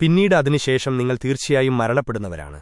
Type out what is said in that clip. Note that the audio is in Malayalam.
പിന്നീട് അതിനുശേഷം നിങ്ങൾ തീർച്ചയായും മരണപ്പെടുന്നവരാണ്.